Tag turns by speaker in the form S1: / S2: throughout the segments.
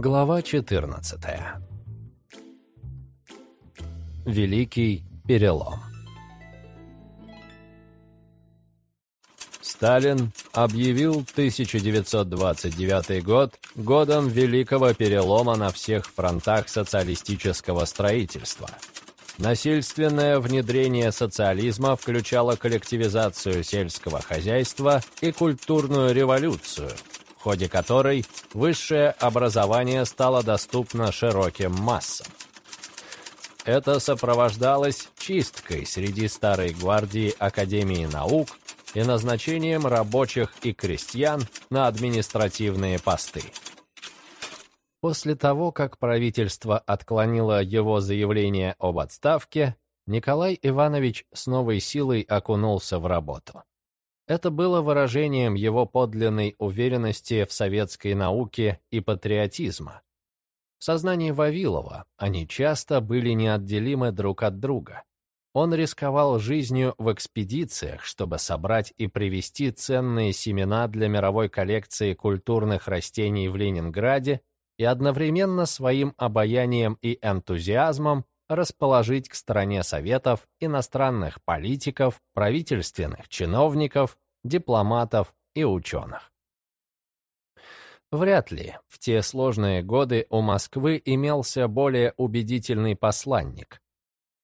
S1: Глава 14. Великий перелом. Сталин объявил 1929 год годом Великого перелома на всех фронтах социалистического строительства. Насильственное внедрение социализма включало коллективизацию сельского хозяйства и культурную революцию, в ходе которой высшее образование стало доступно широким массам. Это сопровождалось чисткой среди старой гвардии Академии наук и назначением рабочих и крестьян на административные посты. После того, как правительство отклонило его заявление об отставке, Николай Иванович с новой силой окунулся в работу. Это было выражением его подлинной уверенности в советской науке и патриотизма. В сознании Вавилова они часто были неотделимы друг от друга. Он рисковал жизнью в экспедициях, чтобы собрать и привезти ценные семена для мировой коллекции культурных растений в Ленинграде и одновременно своим обаянием и энтузиазмом расположить к стороне Советов иностранных политиков, правительственных чиновников, дипломатов и ученых. Вряд ли в те сложные годы у Москвы имелся более убедительный посланник.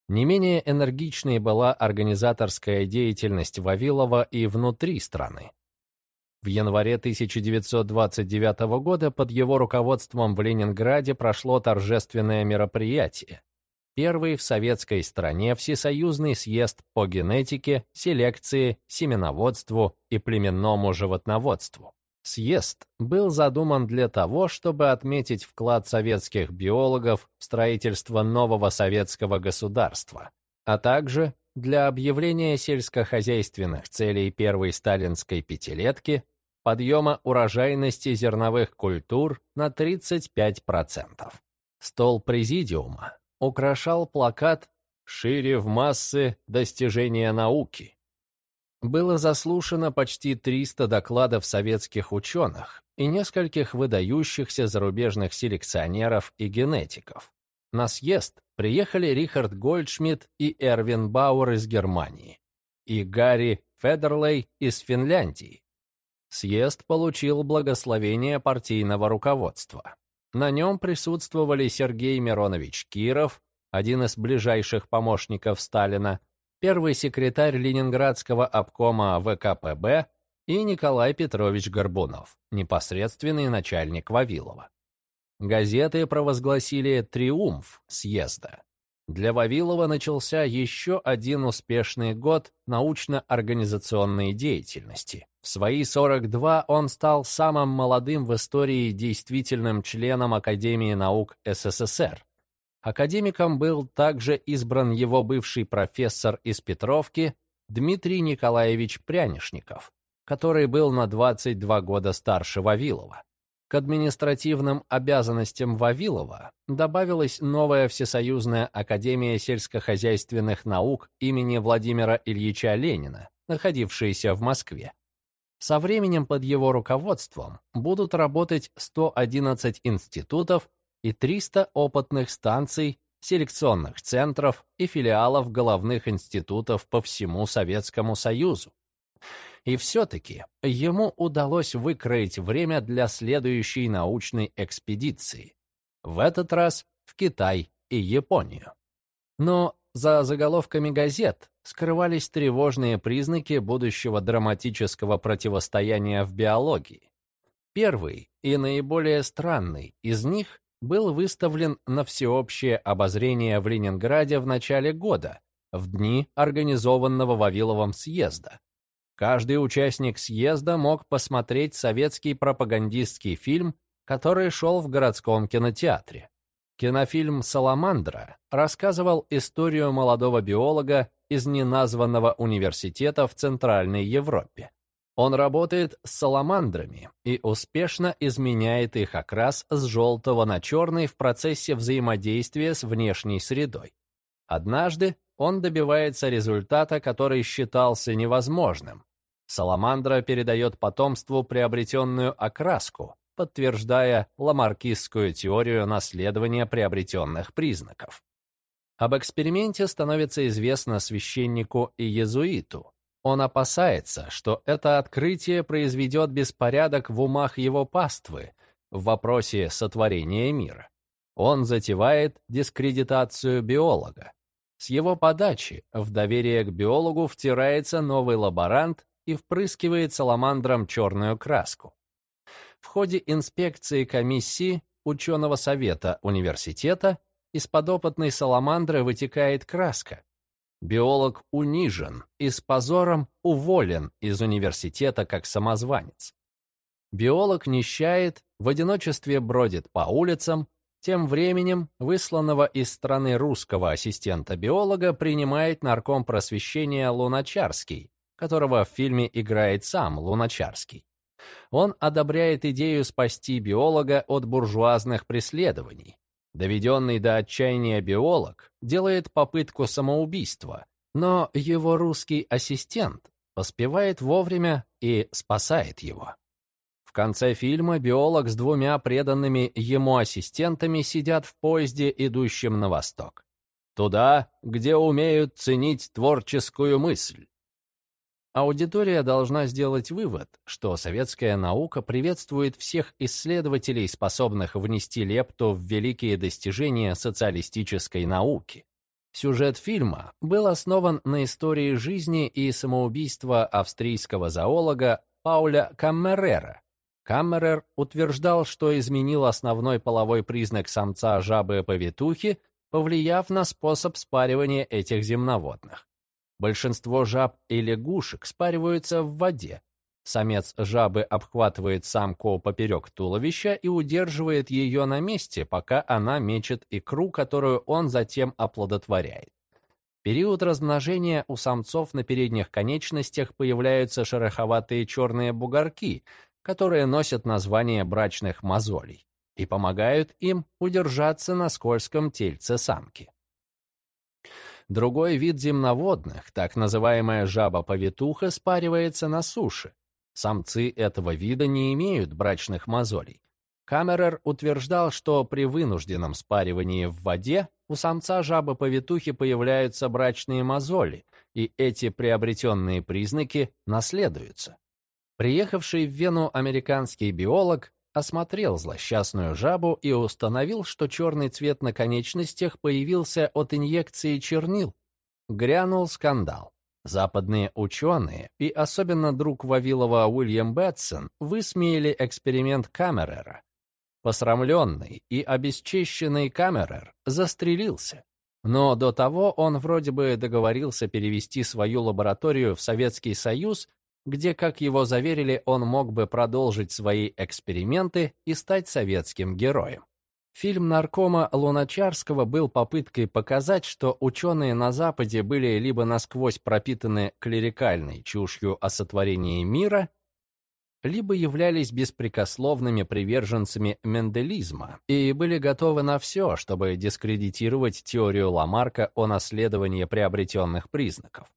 S1: Не менее энергичной была организаторская деятельность Вавилова и внутри страны. В январе 1929 года под его руководством в Ленинграде прошло торжественное мероприятие. Первый в советской стране Всесоюзный съезд по генетике, селекции, семеноводству и племенному животноводству. Съезд был задуман для того, чтобы отметить вклад советских биологов в строительство нового советского государства, а также для объявления сельскохозяйственных целей первой сталинской пятилетки подъема урожайности зерновых культур на 35%. Стол президиума украшал плакат «Шире в массы достижения науки». Было заслушано почти 300 докладов советских ученых и нескольких выдающихся зарубежных селекционеров и генетиков. На съезд приехали Рихард Гольдшмидт и Эрвин Бауэр из Германии и Гарри Федерлей из Финляндии, съезд получил благословение партийного руководства. На нем присутствовали Сергей Миронович Киров, один из ближайших помощников Сталина, первый секретарь Ленинградского обкома ВКПБ и Николай Петрович Горбунов, непосредственный начальник Вавилова. Газеты провозгласили «Триумф» съезда. Для Вавилова начался еще один успешный год научно-организационной деятельности. В свои 42 он стал самым молодым в истории действительным членом Академии наук СССР. Академиком был также избран его бывший профессор из Петровки Дмитрий Николаевич Прянишников, который был на 22 года старше Вавилова. К административным обязанностям Вавилова добавилась новая Всесоюзная Академия сельскохозяйственных наук имени Владимира Ильича Ленина, находившаяся в Москве. Со временем под его руководством будут работать 111 институтов и 300 опытных станций, селекционных центров и филиалов головных институтов по всему Советскому Союзу. И все-таки ему удалось выкроить время для следующей научной экспедиции. В этот раз в Китай и Японию. Но за заголовками газет скрывались тревожные признаки будущего драматического противостояния в биологии. Первый и наиболее странный из них был выставлен на всеобщее обозрение в Ленинграде в начале года, в дни организованного Вавиловым съезда, Каждый участник съезда мог посмотреть советский пропагандистский фильм, который шел в городском кинотеатре. Кинофильм «Саламандра» рассказывал историю молодого биолога из неназванного университета в Центральной Европе. Он работает с саламандрами и успешно изменяет их окрас с желтого на черный в процессе взаимодействия с внешней средой. Однажды он добивается результата, который считался невозможным. Саламандра передает потомству приобретенную окраску, подтверждая ламаркистскую теорию наследования приобретенных признаков. Об эксперименте становится известно священнику и езуиту. Он опасается, что это открытие произведет беспорядок в умах его паствы в вопросе сотворения мира. Он затевает дискредитацию биолога. С его подачи в доверие к биологу втирается новый лаборант и впрыскивает саламандрам черную краску. В ходе инспекции комиссии ученого совета университета из подопытной саламандры вытекает краска. Биолог унижен и с позором уволен из университета как самозванец. Биолог нищает, в одиночестве бродит по улицам, тем временем высланного из страны русского ассистента-биолога принимает нарком просвещения Луначарский, которого в фильме играет сам Луначарский. Он одобряет идею спасти биолога от буржуазных преследований. Доведенный до отчаяния биолог делает попытку самоубийства, но его русский ассистент поспевает вовремя и спасает его. В конце фильма биолог с двумя преданными ему ассистентами сидят в поезде, идущем на восток. Туда, где умеют ценить творческую мысль. Аудитория должна сделать вывод, что советская наука приветствует всех исследователей, способных внести лепту в великие достижения социалистической науки. Сюжет фильма был основан на истории жизни и самоубийства австрийского зоолога Пауля Каммерера. Каммерер утверждал, что изменил основной половой признак самца жабы-повитухи, повлияв на способ спаривания этих земноводных. Большинство жаб и лягушек спариваются в воде. Самец жабы обхватывает самку поперек туловища и удерживает ее на месте, пока она мечет икру, которую он затем оплодотворяет. период размножения у самцов на передних конечностях появляются шероховатые черные бугорки, которые носят название брачных мозолей и помогают им удержаться на скользком тельце самки. Другой вид земноводных, так называемая жаба-повитуха, спаривается на суше. Самцы этого вида не имеют брачных мозолей. Камерер утверждал, что при вынужденном спаривании в воде у самца жабы-повитухи появляются брачные мозоли, и эти приобретенные признаки наследуются. Приехавший в Вену американский биолог осмотрел злосчастную жабу и установил, что черный цвет на конечностях появился от инъекции чернил. Грянул скандал. Западные ученые, и особенно друг Вавилова Уильям Бэтсон, высмеяли эксперимент Камерера. Посрамленный и обесчещенный Камерер застрелился. Но до того он вроде бы договорился перевести свою лабораторию в Советский Союз где, как его заверили, он мог бы продолжить свои эксперименты и стать советским героем. Фильм наркома Луначарского был попыткой показать, что ученые на Западе были либо насквозь пропитаны клерикальной чушью о сотворении мира, либо являлись беспрекословными приверженцами менделизма и были готовы на все, чтобы дискредитировать теорию Ламарка о наследовании приобретенных признаков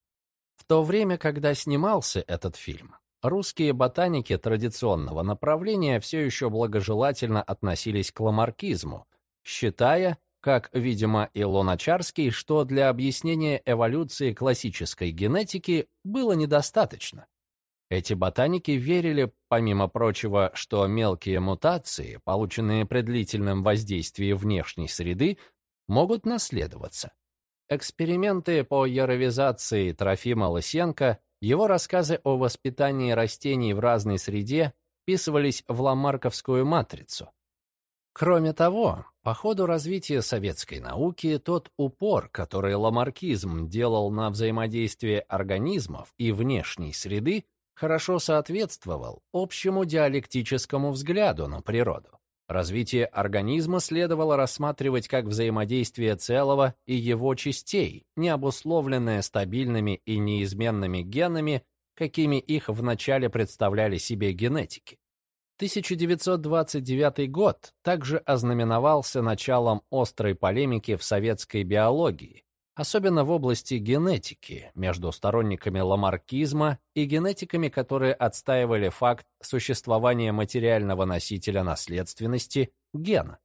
S1: то время, когда снимался этот фильм, русские ботаники традиционного направления все еще благожелательно относились к ламаркизму, считая, как, видимо, и Луначарский, что для объяснения эволюции классической генетики было недостаточно. Эти ботаники верили, помимо прочего, что мелкие мутации, полученные при длительном воздействии внешней среды, могут наследоваться. Эксперименты по яровизации Трофима Лысенко, его рассказы о воспитании растений в разной среде вписывались в ламарковскую матрицу. Кроме того, по ходу развития советской науки тот упор, который ламаркизм делал на взаимодействие организмов и внешней среды, хорошо соответствовал общему диалектическому взгляду на природу. Развитие организма следовало рассматривать как взаимодействие целого и его частей, не обусловленное стабильными и неизменными генами, какими их вначале представляли себе генетики. 1929 год также ознаменовался началом острой полемики в советской биологии, особенно в области генетики, между сторонниками ламаркизма и генетиками, которые отстаивали факт существования материального носителя наследственности гена.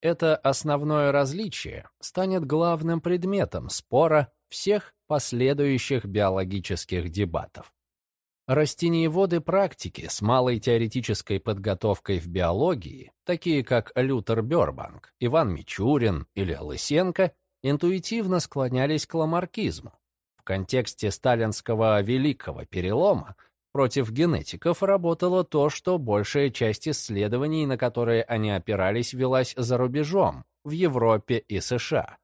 S1: Это основное различие станет главным предметом спора всех последующих биологических дебатов. Растениеводы практики с малой теоретической подготовкой в биологии, такие как Лютер Бёрбанк, Иван Мичурин или Лысенко, интуитивно склонялись к ламаркизму. В контексте сталинского «великого перелома» против генетиков работало то, что большая часть исследований, на которые они опирались, велась за рубежом, в Европе и США.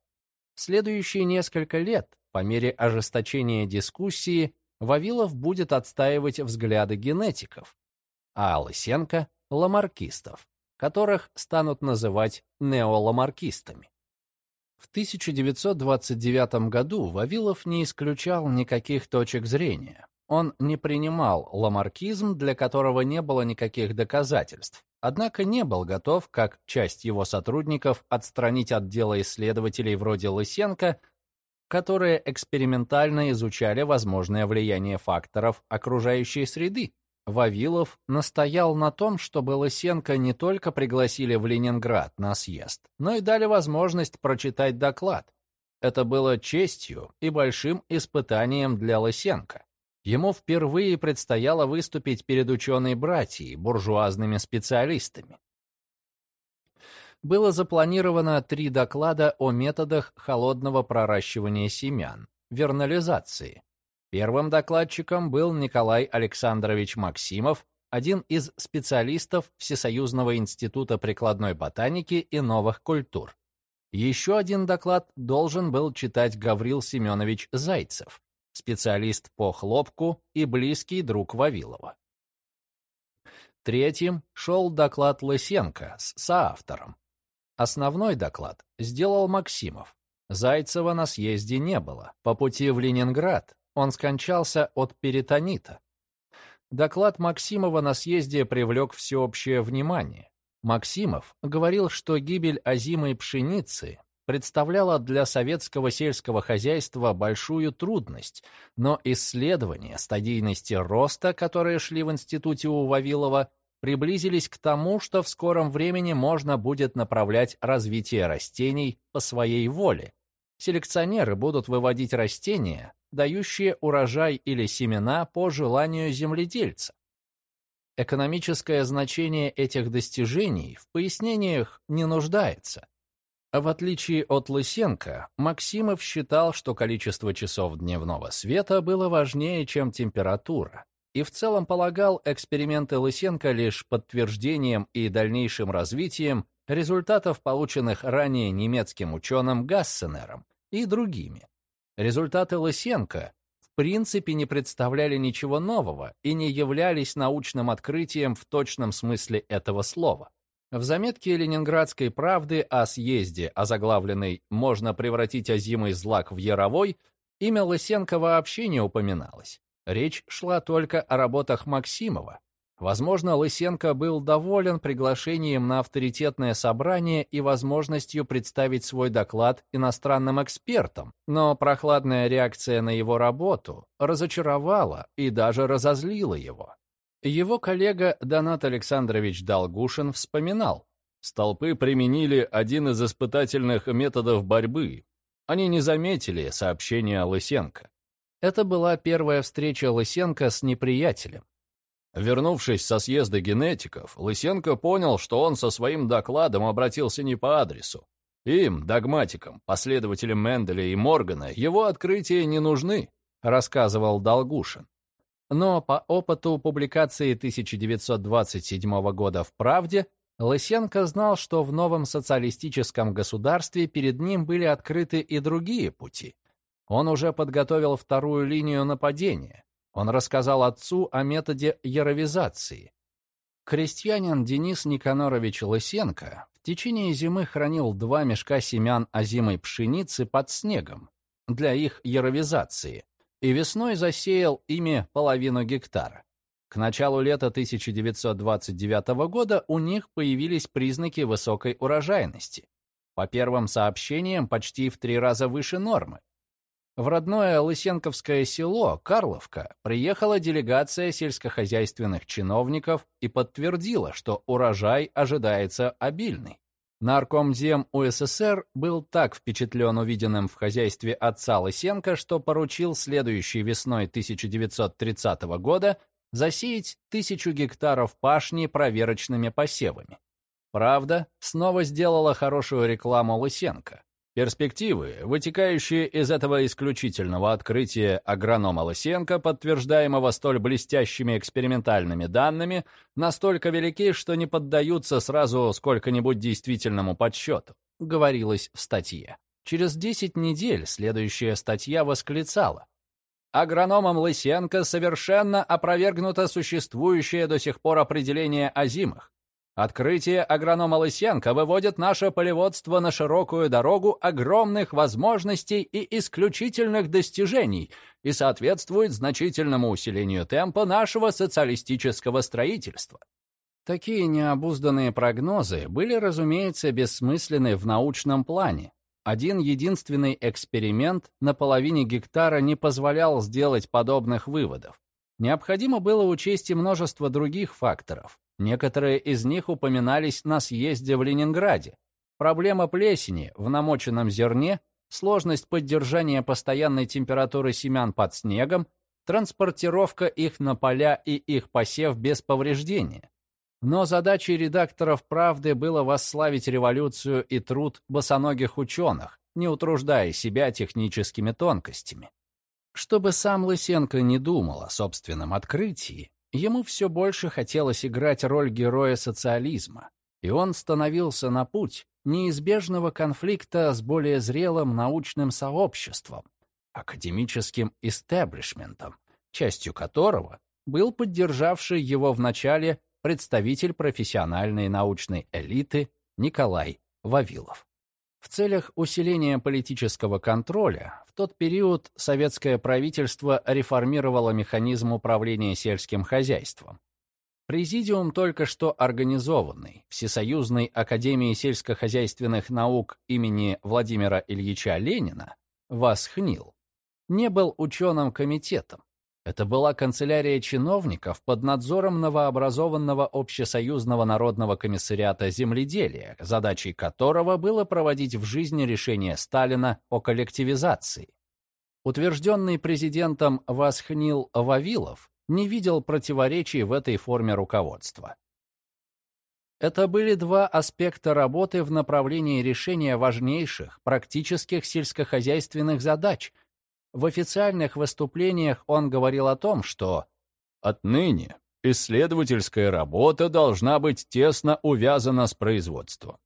S1: В следующие несколько лет, по мере ожесточения дискуссии, Вавилов будет отстаивать взгляды генетиков, а Лысенко — ламаркистов, которых станут называть неоламаркистами. В 1929 году Вавилов не исключал никаких точек зрения. Он не принимал ламаркизм, для которого не было никаких доказательств, однако не был готов, как часть его сотрудников, отстранить от дела исследователей вроде Лысенко, которые экспериментально изучали возможное влияние факторов окружающей среды, Вавилов настоял на том, чтобы Лысенко не только пригласили в Ленинград на съезд, но и дали возможность прочитать доклад. Это было честью и большим испытанием для Лысенко. Ему впервые предстояло выступить перед ученой-братьей, буржуазными специалистами. Было запланировано три доклада о методах холодного проращивания семян, вернализации, Первым докладчиком был Николай Александрович Максимов, один из специалистов Всесоюзного института прикладной ботаники и новых культур. Еще один доклад должен был читать Гаврил Семенович Зайцев, специалист по хлопку и близкий друг Вавилова. Третьим шел доклад Лысенко с соавтором. Основной доклад сделал Максимов. Зайцева на съезде не было. По пути в Ленинград он скончался от перитонита. Доклад Максимова на съезде привлек всеобщее внимание. Максимов говорил, что гибель озимой пшеницы представляла для советского сельского хозяйства большую трудность, но исследования стадийности роста, которые шли в институте у Вавилова, приблизились к тому, что в скором времени можно будет направлять развитие растений по своей воле. Селекционеры будут выводить растения, дающие урожай или семена по желанию земледельца. Экономическое значение этих достижений в пояснениях не нуждается. В отличие от Лысенко, Максимов считал, что количество часов дневного света было важнее, чем температура, и в целом полагал эксперименты Лысенко лишь подтверждением и дальнейшим развитием результатов, полученных ранее немецким ученым Гассенером и другими. Результаты Лысенко в принципе не представляли ничего нового и не являлись научным открытием в точном смысле этого слова. В заметке Ленинградской правды о съезде, озаглавленной «Можно превратить озимый злак в яровой», имя Лысенко вообще не упоминалось. Речь шла только о работах Максимова, Возможно, Лысенко был доволен приглашением на авторитетное собрание и возможностью представить свой доклад иностранным экспертам, но прохладная реакция на его работу разочаровала и даже разозлила его. Его коллега Донат Александрович Долгушин вспоминал, «Столпы применили один из испытательных методов борьбы. Они не заметили сообщения Лысенко. Это была первая встреча Лысенко с неприятелем. Вернувшись со съезда генетиков, Лысенко понял, что он со своим докладом обратился не по адресу. Им, догматикам, последователям Менделя и Моргана, его открытия не нужны, рассказывал Долгушин. Но по опыту публикации 1927 года в «Правде» Лысенко знал, что в новом социалистическом государстве перед ним были открыты и другие пути. Он уже подготовил вторую линию нападения, он рассказал отцу о методе яровизации. Крестьянин Денис Никанорович Лысенко в течение зимы хранил два мешка семян озимой пшеницы под снегом для их яровизации и весной засеял ими половину гектара. К началу лета 1929 года у них появились признаки высокой урожайности. по первым сообщениям, почти в три раза выше нормы. В родное Лысенковское село, Карловка, приехала делегация сельскохозяйственных чиновников и подтвердила, что урожай ожидается обильный. Наркомзем УССР был так впечатлен увиденным в хозяйстве отца Лысенко, что поручил следующей весной 1930 года засеять тысячу гектаров пашни проверочными посевами. Правда, снова сделала хорошую рекламу Лысенко. Перспективы, вытекающие из этого исключительного открытия агронома Лысенко, подтверждаемого столь блестящими экспериментальными данными, настолько велики, что не поддаются сразу сколько-нибудь действительному подсчету, говорилось в статье. Через 10 недель следующая статья восклицала. Агрономом Лысенко совершенно опровергнуто существующее до сих пор определение о. Открытие агронома Лысенко выводит наше полеводство на широкую дорогу огромных возможностей и исключительных достижений и соответствует значительному усилению темпа нашего социалистического строительства. Такие необузданные прогнозы были, разумеется, бессмысленны в научном плане. Один единственный эксперимент на половине гектара не позволял сделать подобных выводов. Необходимо было учесть и множество других факторов. Некоторые из них упоминались на съезде в Ленинграде. Проблема плесени в намоченном зерне, сложность поддержания постоянной температуры семян под снегом, транспортировка их на поля и их посев без повреждения. Но задачей редакторов «Правды» было восславить революцию и труд босоногих ученых, не утруждая себя техническими тонкостями. Чтобы сам Лысенко не думал о собственном открытии, ему все больше хотелось играть роль героя социализма, и он становился на путь неизбежного конфликта с более зрелым научным сообществом, академическим истеблишментом, частью которого был поддержавший его в начале представитель профессиональной научной элиты Николай Вавилов. В целях усиления политического контроля в тот период советское правительство реформировало механизм управления сельским хозяйством. Президиум только что организованный Всесоюзной Академии сельскохозяйственных наук имени Владимира Ильича Ленина, ВАСХНИЛ, не был ученым комитетом, это была канцелярия чиновников под надзором новообразованного Общесоюзного народного комиссариата земледелия, задачей которого было проводить в жизни решение Сталина о коллективизации. Утвержденный президентом Васхнил Вавилов не видел противоречий в этой форме руководства. Это были два аспекта работы в направлении решения важнейших практических сельскохозяйственных задач – в официальных выступлениях он говорил о том, что «отныне исследовательская работа должна быть тесно увязана с производством.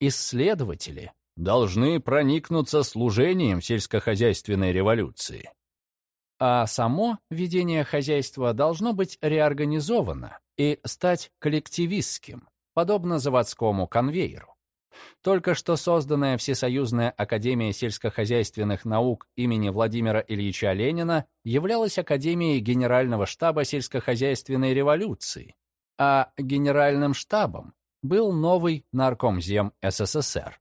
S1: Исследователи должны проникнуться служением сельскохозяйственной революции. А само ведение хозяйства должно быть реорганизовано и стать коллективистским, подобно заводскому конвейеру. Только что созданная Всесоюзная Академия сельскохозяйственных наук имени Владимира Ильича Ленина являлась Академией Генерального штаба сельскохозяйственной революции, а Генеральным штабом был новый Наркомзем СССР.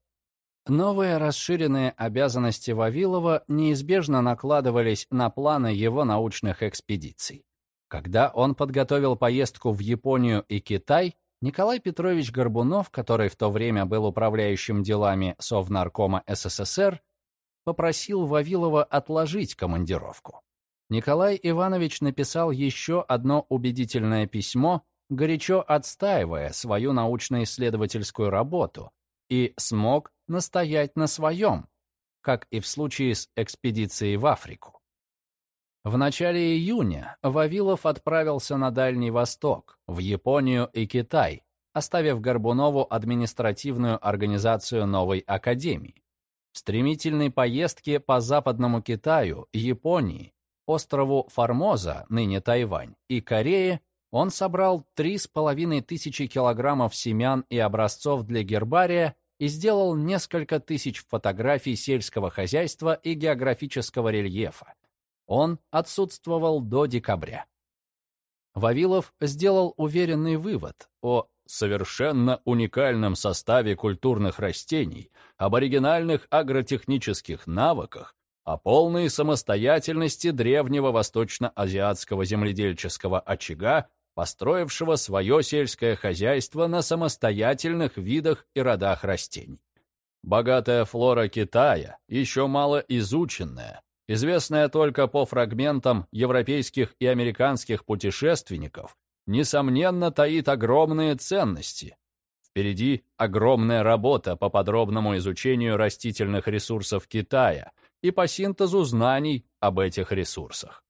S1: Новые расширенные обязанности Вавилова неизбежно накладывались на планы его научных экспедиций. Когда он подготовил поездку в Японию и Китай, Николай Петрович Горбунов, который в то время был управляющим делами Совнаркома СССР, попросил Вавилова отложить командировку. Николай Иванович написал еще одно убедительное письмо, горячо отстаивая свою научно-исследовательскую работу, и смог настоять на своем, как и в случае с экспедицией в Африку. В начале июня Вавилов отправился на Дальний Восток, в Японию и Китай, оставив Горбунову административную организацию новой академии. В стремительной поездке по Западному Китаю, Японии, острову Формоза, ныне Тайвань, и Корее он собрал 3,5 тысячи килограммов семян и образцов для гербария и сделал несколько тысяч фотографий сельского хозяйства и географического рельефа, он отсутствовал до декабря. Вавилов сделал уверенный вывод о
S2: совершенно уникальном составе культурных растений, об оригинальных агротехнических навыках, о полной самостоятельности древнего восточно-азиатского земледельческого очага, построившего свое сельское хозяйство на самостоятельных видах и родах растений. Богатая флора Китая, еще мало изученная, известная только по фрагментам европейских и американских путешественников, несомненно таит огромные ценности. Впереди огромная работа по подробному изучению растительных ресурсов Китая и по синтезу знаний об этих ресурсах.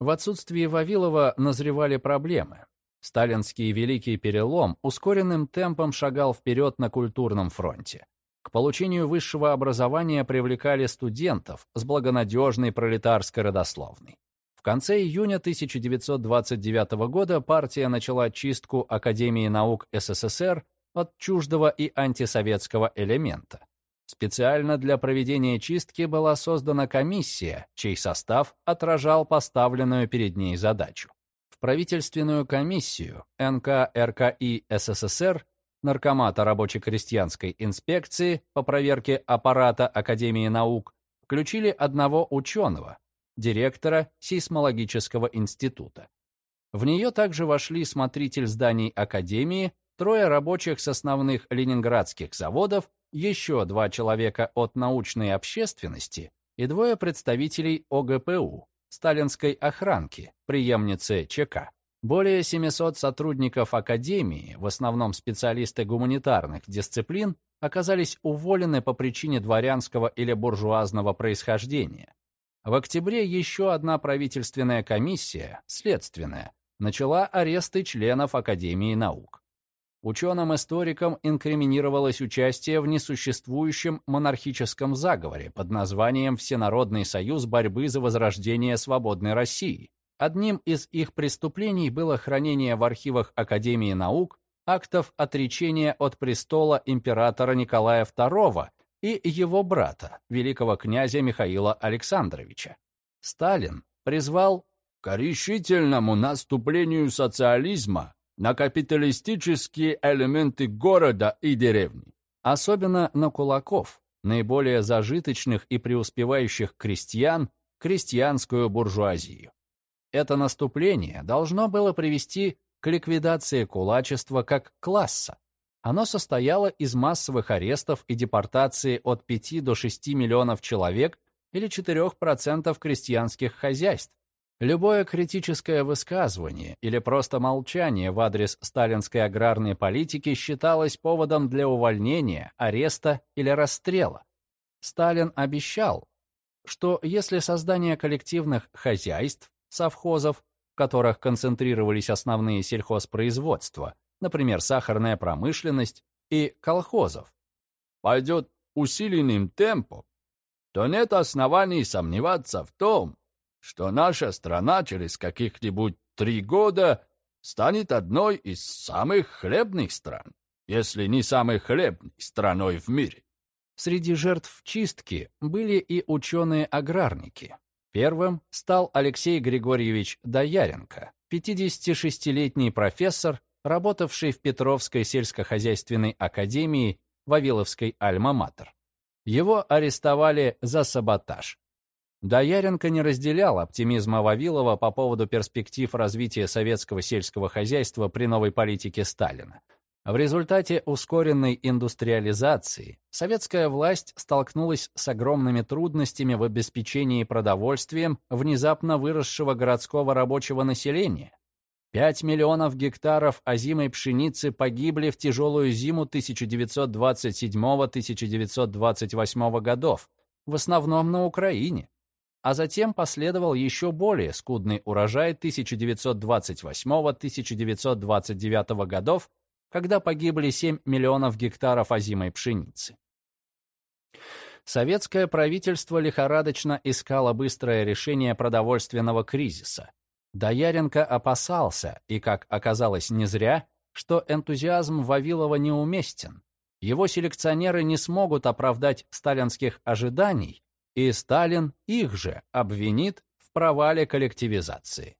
S1: В отсутствии Вавилова назревали проблемы. Сталинский Великий Перелом ускоренным темпом шагал вперед на культурном фронте. К получению высшего образования привлекали студентов с благонадежной пролетарской родословной. В конце июня 1929 года партия начала чистку Академии наук СССР от чуждого и антисоветского элемента. Специально для проведения чистки была создана комиссия, чей состав отражал поставленную перед ней задачу. В правительственную комиссию НК РКИ СССР Наркомата рабоче-крестьянской инспекции по проверке аппарата Академии наук включили одного ученого, директора сейсмологического института. В нее также вошли смотритель зданий Академии, трое рабочих с основных ленинградских заводов, еще два человека от научной общественности и двое представителей ОГПУ, сталинской охранки, преемницы ЧК. Более 700 сотрудников Академии, в основном специалисты гуманитарных дисциплин, оказались уволены по причине дворянского или буржуазного происхождения. В октябре еще одна правительственная комиссия, следственная, начала аресты членов Академии наук. Ученым-историкам инкриминировалось участие в несуществующем монархическом заговоре под названием Всенародный союз борьбы за возрождение свободной России, Одним из их преступлений было хранение в архивах Академии наук актов отречения от престола императора Николая II и его брата, великого князя Михаила Александровича. Сталин призвал
S2: к решительному наступлению социализма на капиталистические элементы города и деревни.
S1: Особенно на кулаков, наиболее зажиточных и преуспевающих крестьян, крестьянскую буржуазию. Это наступление должно было привести к ликвидации кулачества как класса. Оно состояло из массовых арестов и депортации от 5 до 6 миллионов человек или 4% крестьянских хозяйств. Любое критическое высказывание или просто молчание в адрес сталинской аграрной политики считалось поводом для увольнения, ареста или расстрела. Сталин обещал, что если создание коллективных хозяйств совхозов, в которых концентрировались основные сельхозпроизводства, например, сахарная промышленность, и колхозов,
S2: пойдет усиленным темпом, то нет оснований сомневаться в том, что наша страна через каких-нибудь три года станет одной из самых хлебных стран, если не самой хлебной страной в мире.
S1: Среди жертв чистки были и ученые-аграрники, Первым стал Алексей Григорьевич Дояренко, 56-летний профессор, работавший в Петровской сельскохозяйственной академии Вавиловской Альма-Матер. Его арестовали за саботаж. Дояренко не разделял оптимизма Вавилова по поводу перспектив развития советского сельского хозяйства при новой политике Сталина. В результате ускоренной индустриализации советская власть столкнулась с огромными трудностями в обеспечении продовольствием внезапно выросшего городского рабочего населения. 5 миллионов гектаров озимой пшеницы погибли в тяжелую зиму 1927-1928 годов, в основном на Украине. А затем последовал еще более скудный урожай 1928-1929 годов, когда погибли 7 миллионов гектаров озимой пшеницы. Советское правительство лихорадочно искало быстрое решение продовольственного кризиса. Дояренко опасался, и, как оказалось не зря, что энтузиазм Вавилова неуместен. Его селекционеры не смогут оправдать сталинских ожиданий, и Сталин их же обвинит в провале коллективизации.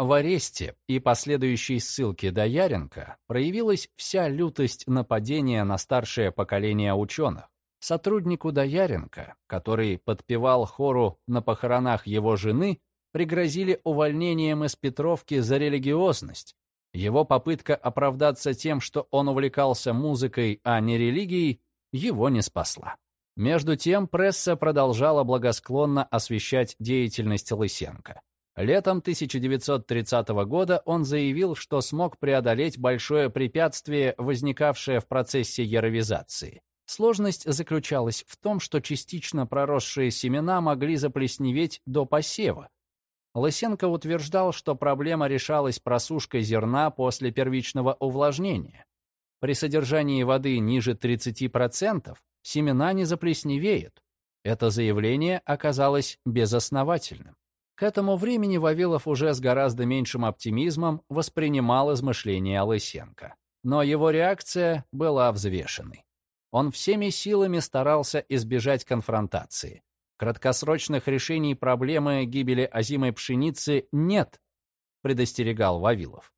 S1: В аресте и последующей ссылке Дояренко проявилась вся лютость нападения на старшее поколение ученых. Сотруднику Дояренко, который подпевал хору на похоронах его жены, пригрозили увольнением из Петровки за религиозность. Его попытка оправдаться тем, что он увлекался музыкой, а не религией, его не спасла. Между тем пресса продолжала благосклонно освещать деятельность Лысенко. Летом 1930 года он заявил, что смог преодолеть большое препятствие, возникавшее в процессе яровизации. Сложность заключалась в том, что частично проросшие семена могли заплесневеть до посева. Лысенко утверждал, что проблема решалась просушкой зерна после первичного увлажнения. При содержании воды ниже 30% семена не заплесневеют. Это заявление оказалось безосновательным. К этому времени Вавилов уже с гораздо меньшим оптимизмом воспринимал измышления Лысенко. Но его реакция была взвешенной. Он всеми силами старался избежать конфронтации. Краткосрочных решений проблемы гибели озимой пшеницы нет, предостерегал Вавилов.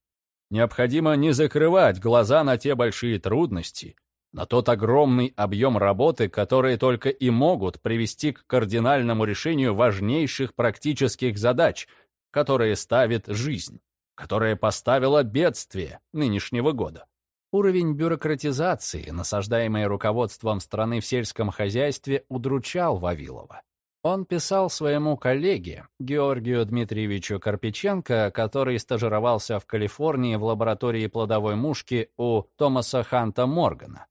S2: Необходимо не закрывать глаза на те большие трудности, на тот огромный объем работы, которые только и могут привести к кардинальному решению важнейших практических задач, которые ставит жизнь, которая поставила бедствие нынешнего года.
S1: Уровень бюрократизации, насаждаемый руководством страны в сельском хозяйстве, удручал Вавилова. Он писал своему коллеге, Георгию Дмитриевичу Карпиченко, который стажировался в Калифорнии в лаборатории плодовой мушки у Томаса Ханта Моргана.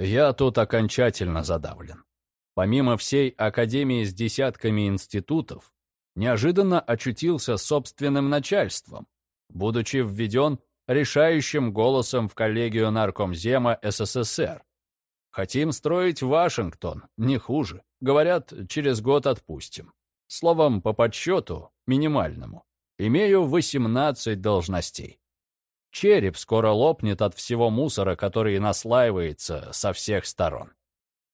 S2: «Я тут окончательно задавлен. Помимо всей академии с десятками институтов, неожиданно очутился собственным начальством, будучи введен решающим голосом в коллегию наркомзема СССР. Хотим строить Вашингтон, не хуже. Говорят, через год отпустим. Словом, по подсчету, минимальному. Имею 18 должностей. Череп скоро лопнет от всего мусора, который наслаивается со всех сторон.